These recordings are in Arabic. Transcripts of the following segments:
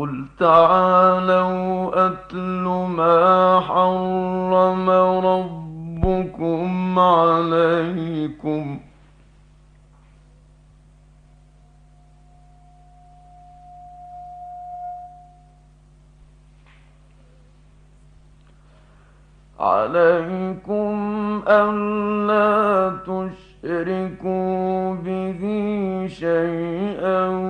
قل تعالوا أتل ما حرم ربكم عليكم عليكم ألا تشركوا به شيئا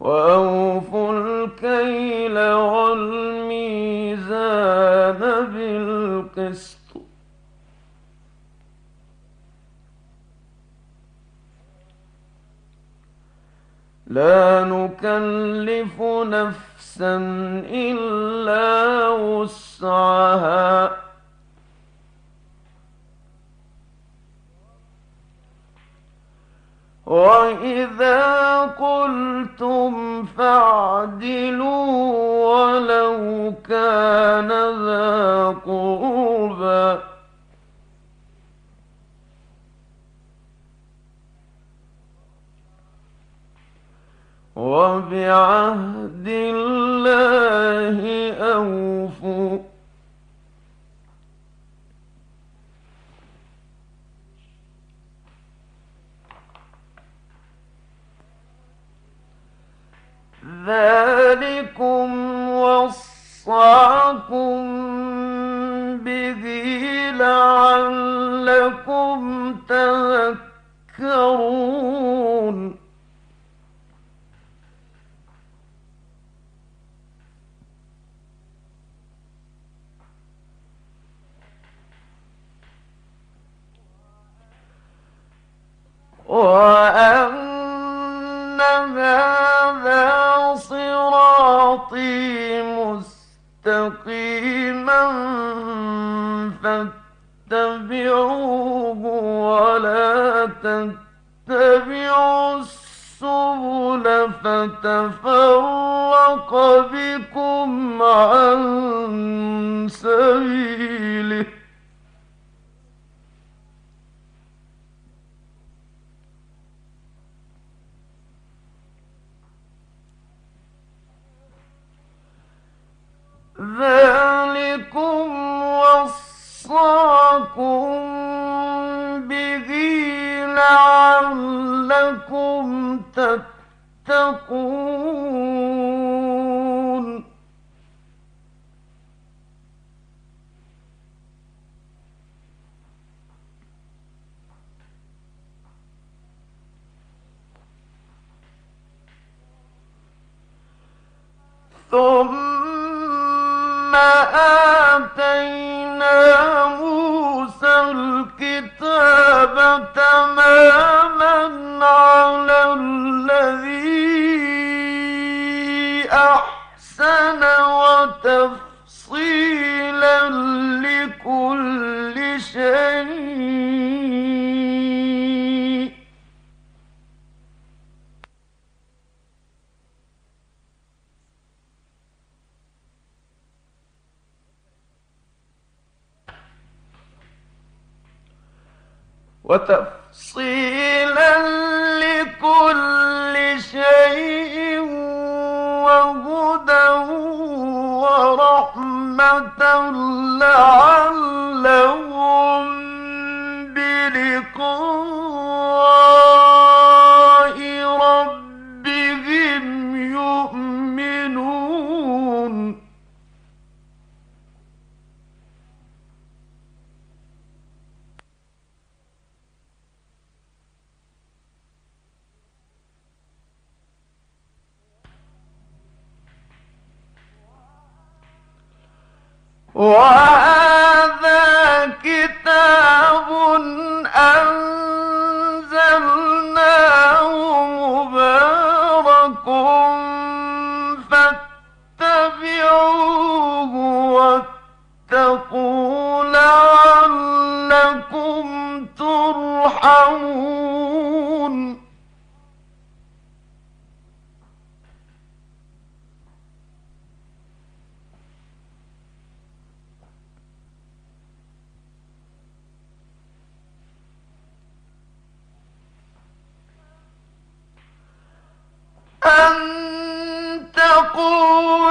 وأوفوا الكيل والميزان بالقسط. لا نكلف نفسا إلا وسعها. وإذا قلتم فاعدلوا ولو كان ذا قربى وبعهد الله أوفوا ذلكم بكم عن سبيله. ذلكم وصاكم به لعلكم تتقون. ثم آتينا موسى الكتاب يعلمون Wow! تقول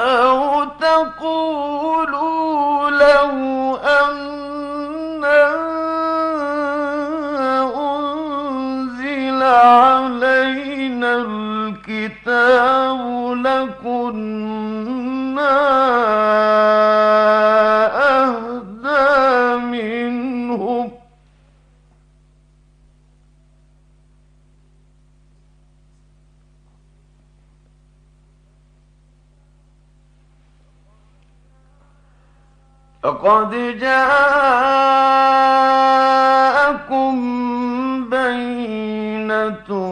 Oh. قد جاءكم بينة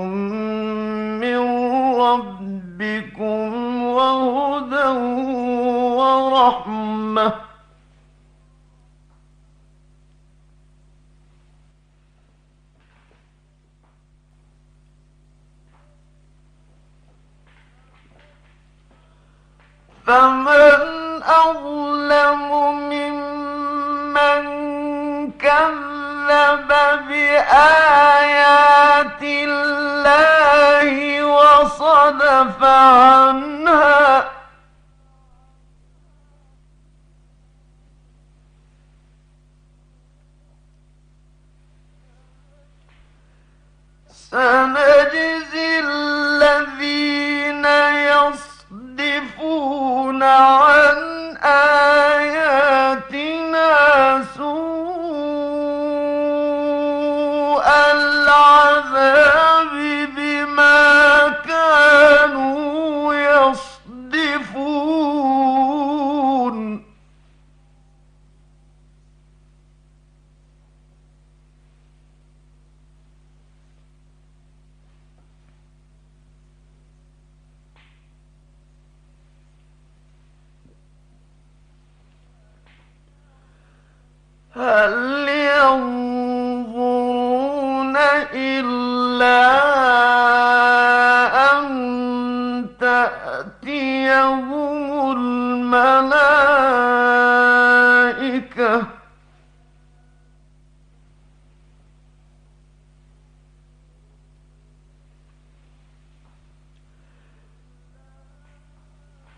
معه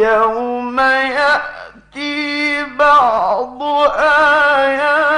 يوم يأتي بعض آيات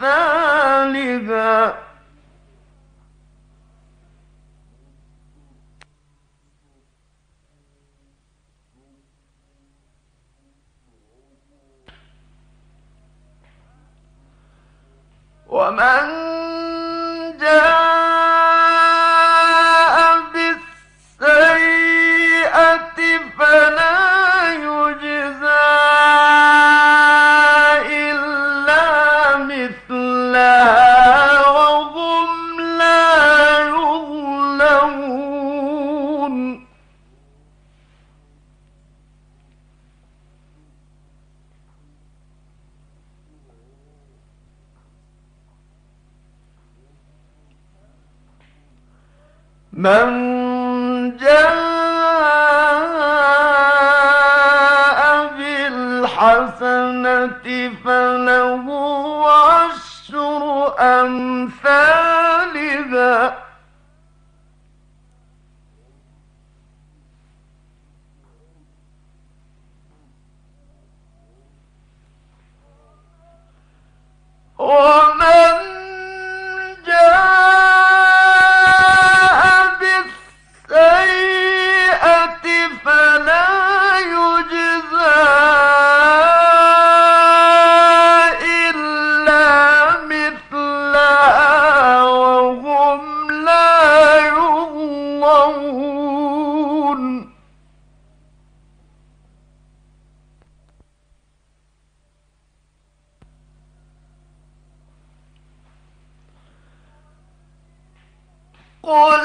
أمثالها. ومن جاء من جاء بالحسنة فله عشر أمثالها. قل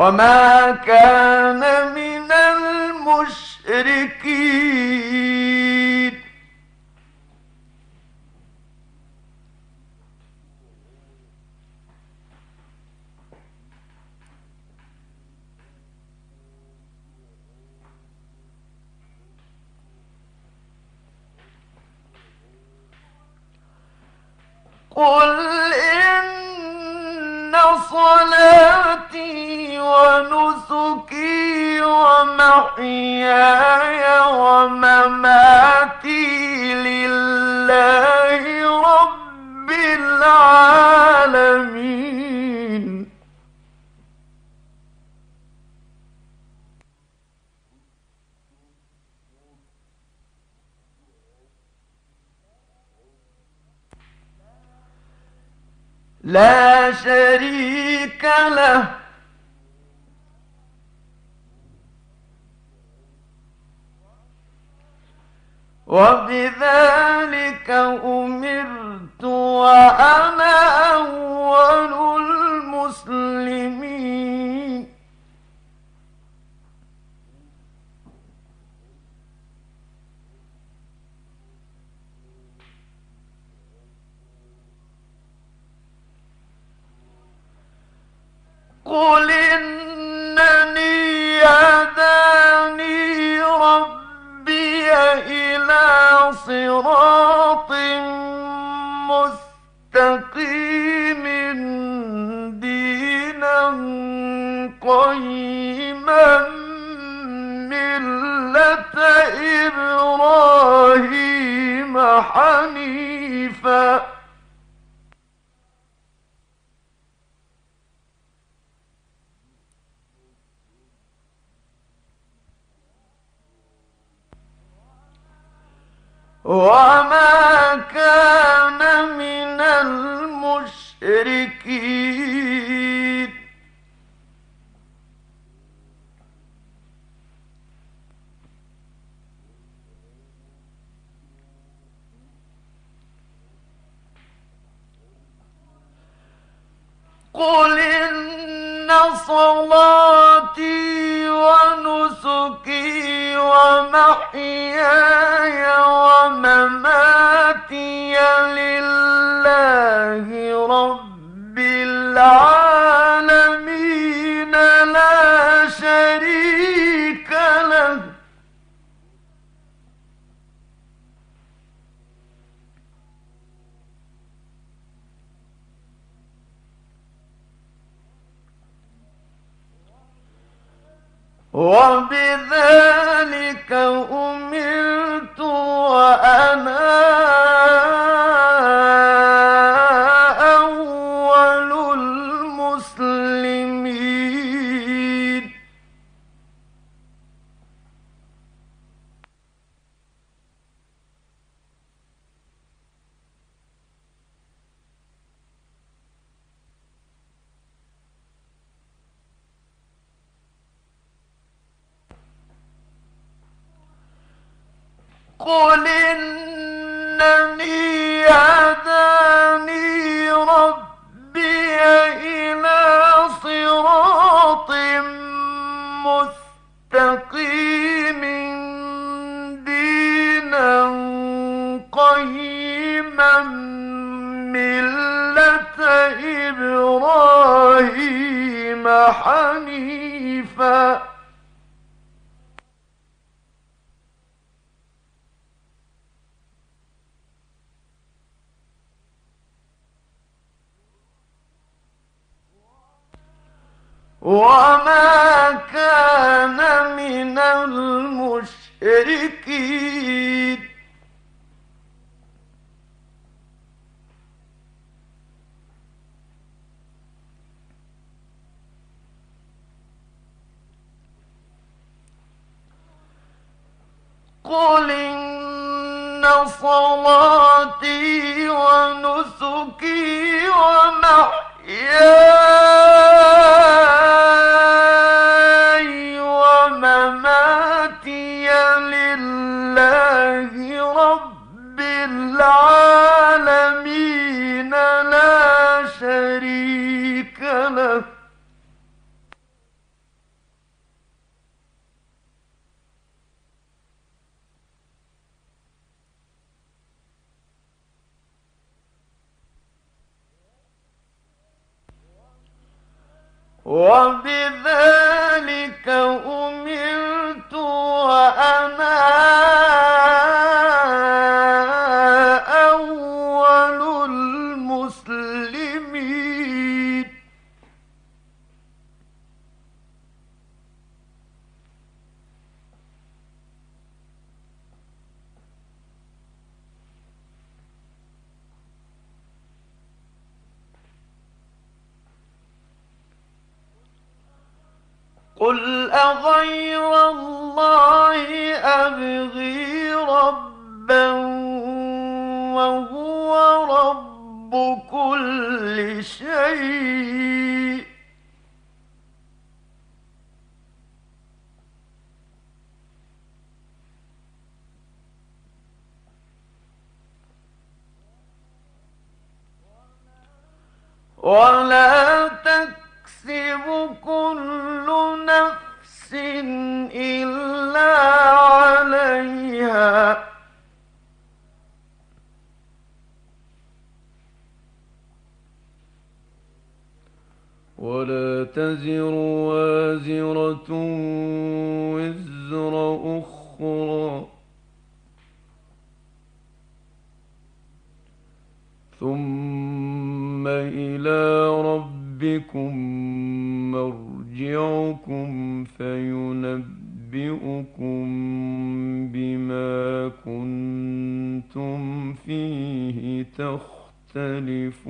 وما كان من المشركين شريك له. وبذلك أمرت وأنا أول المسلمين. قل إنني هداني ربي إلى صراط مستقيم دينا قيما ملة إبراهيم حنيفاً وما كان من المشركين قل إن صلاتي ونسكي ومحياي ومماتي لله رب العالمين. وبذلك أمرت قل إنني هداني ربي إلى صراط مستقيم دينا قيما ملة إبراهيم حنيفاً وما كان من المشركين. قل إن صلاتي ونسكي ومحياي. وبذلك أمرت كل نفس إلا عليها. ولا تزر وازرة وزر أخرى. ثم إلى ربكم مرجعكم فينبئكم بما كنتم فيه تختلفون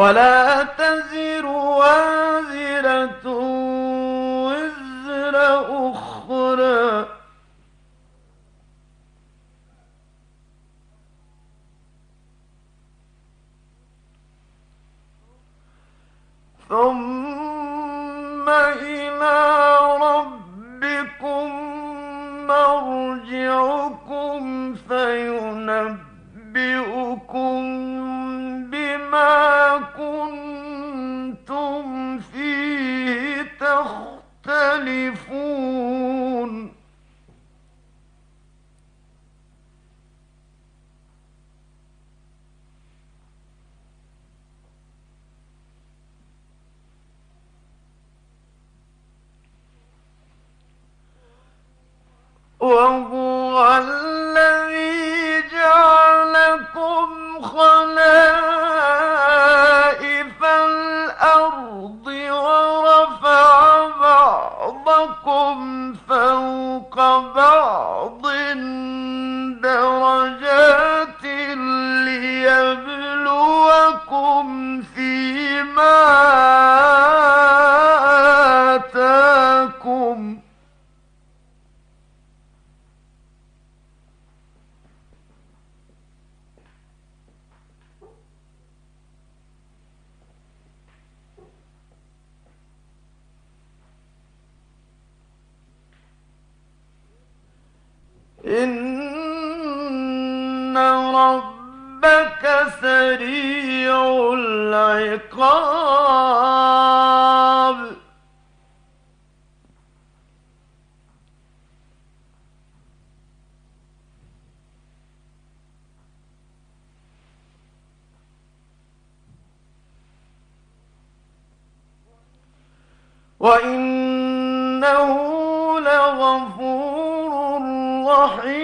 ولا تزر وازرة وزر أخرى. ثم فوق وإنه لغفور رحيم.